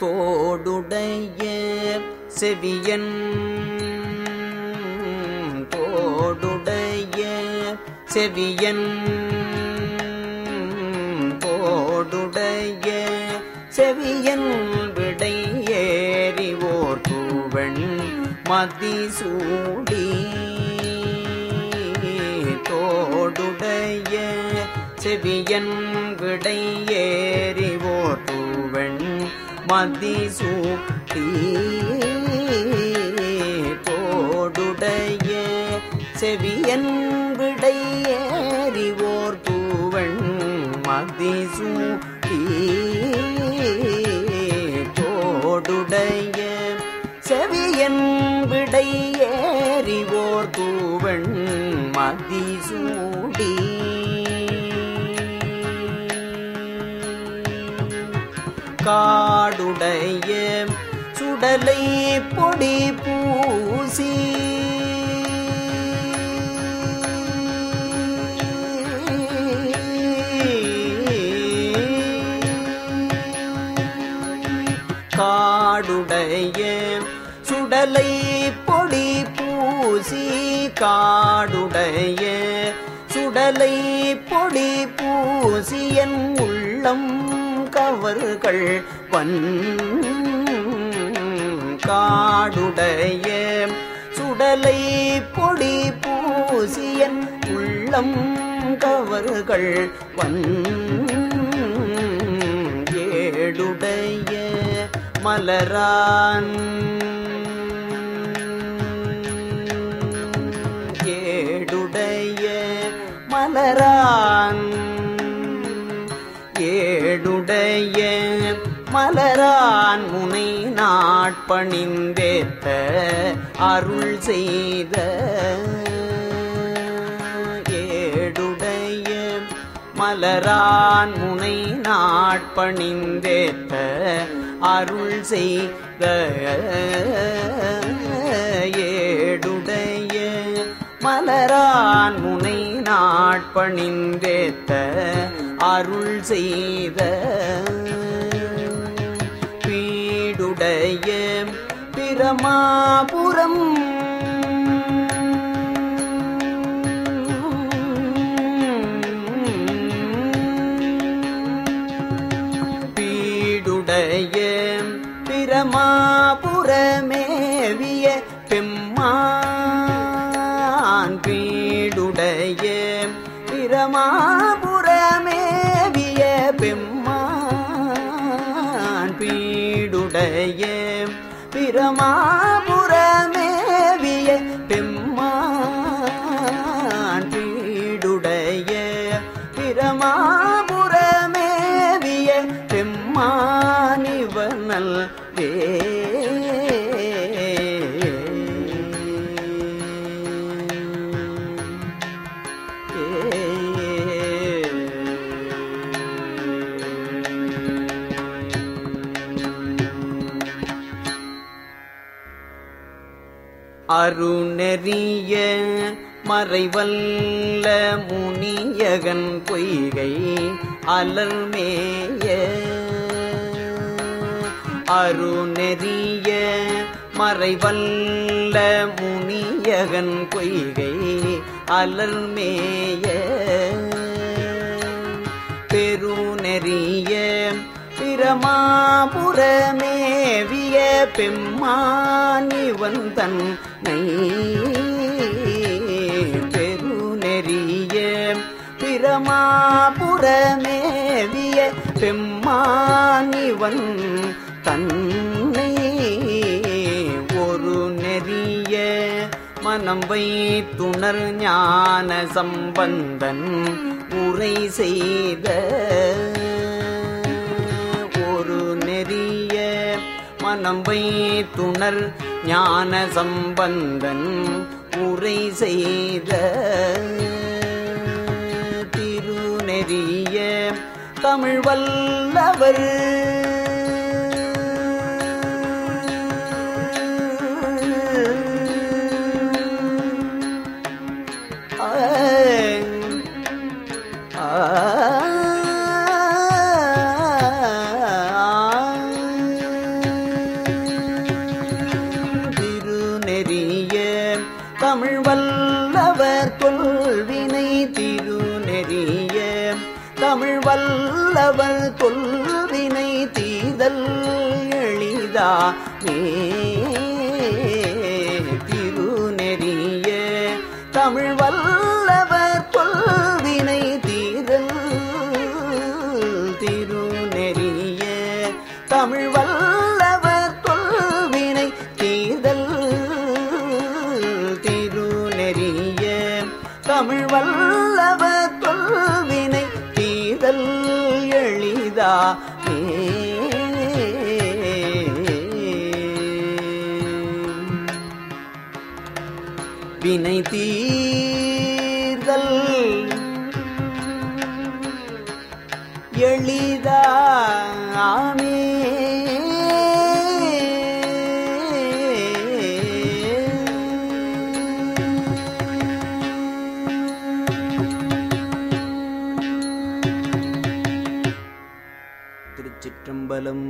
தோடுடைய செவியன். தோடுடைய செவியன். தோடுடைய செவியன் விடை ஏறிவோர் தூவன் மதிசூடி தோடுடைய செவியன் விடை மதிசூடி தோடுடைய செவியன் விடை பூவன் மதி சூட்டி போடுடைய செவியன் விடை ஏறிவோர் தூவன் மதிசூடி காடுடைய சுடலை பொடி பூசி. காடுடைய சுடலை பொடி பூசி. காடுடைய சுடலை பொடி பூசியன் உள்ளம் கவர்கள் பன் காடுடைய சுடலை பொடி பூசியன் உள்ளம் கவர்கள் வன் ஏடுடைய மலரான் ஏடுடைய மலரான் ஏ ஏடுடைய மலரான் முனை நாட்பணிந்தேத்த அருள் செய்த ஏடுடைய மலரான் முனை நாட்பணிந்தேத்த அருள் செய்த ஏடுடைய மலரான் முனை நாட்பணிந்தேத்த அருள் செய்த பீடுடைய பிரமாபுரம். பீடுடைய பிரமாபுரமே. பிரமாபுரமேவிய அருணெறிய மறைவல்ல முனியகன் பொய்கை அலர்மேய. அருணெறிய மறைவல்ல முனியகன் பொய்கை அலர்மேய. பெருநெறிய பிரமாபுரமேவிய பெம்மானிவன் தன்னை பெருநெறிய பிரமாபுரமேவிய பெம்மானிவன் தன்னை ஒரு நெறிய மனம் வைத்துணர் ஞான சம்பந்தன் உரை செய்த ஒரு நெறிய மனம் வைத்துணர் ஞான சம்பந்தன் உரை செய்த திருநெறிய தமிழ் வல்லவர். ஆ வல்லவர் தொல்வினை திருநெறிய தமிழ் வல்லவர் தொல்வினை தீதல் எளிதா மே திருநெறிய தமிழ் வல்லவர் தொல்வினை தீதல் திருநெறிய தமிழ் வல்ல எளிதா? வினை தீர்தல் எளிதாமே त्र्यम्बलम्